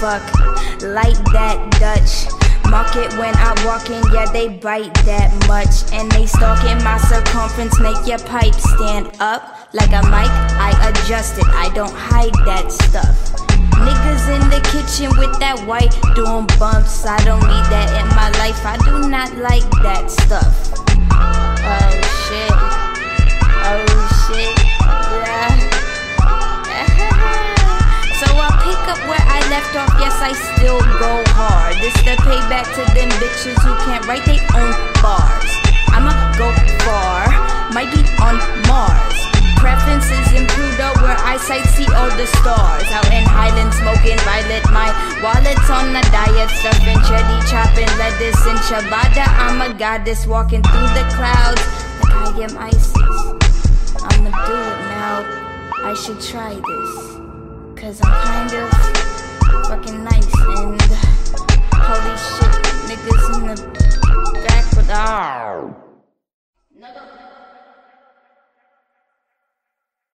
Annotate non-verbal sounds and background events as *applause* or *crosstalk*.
fuck. Like that Dutch. When I walk in, yeah, they bite that much. And they stalking my circumference, make your pipe stand up like a mic. I adjust it, I don't hide that stuff. Niggas in the kitchen with that white doing bumps. I don't need that in my life. I do not like that stuff. Oh shit. Oh shit. Yeah. *laughs* so I pick up where I left off. Yes, I still go hard. This bitches who can't write their own bars. I'ma go far. Might be on Mars. Preferences in Pluto where I sight see all the stars. Out in Highland smoking violet. My wallet's on a diet. Stuffing cherry, chopping lettuce and ciabatta. I'm a goddess walking through the clouds like I am Isis. I'ma do it now. I should try this. Cause I'm kind of fucking nice and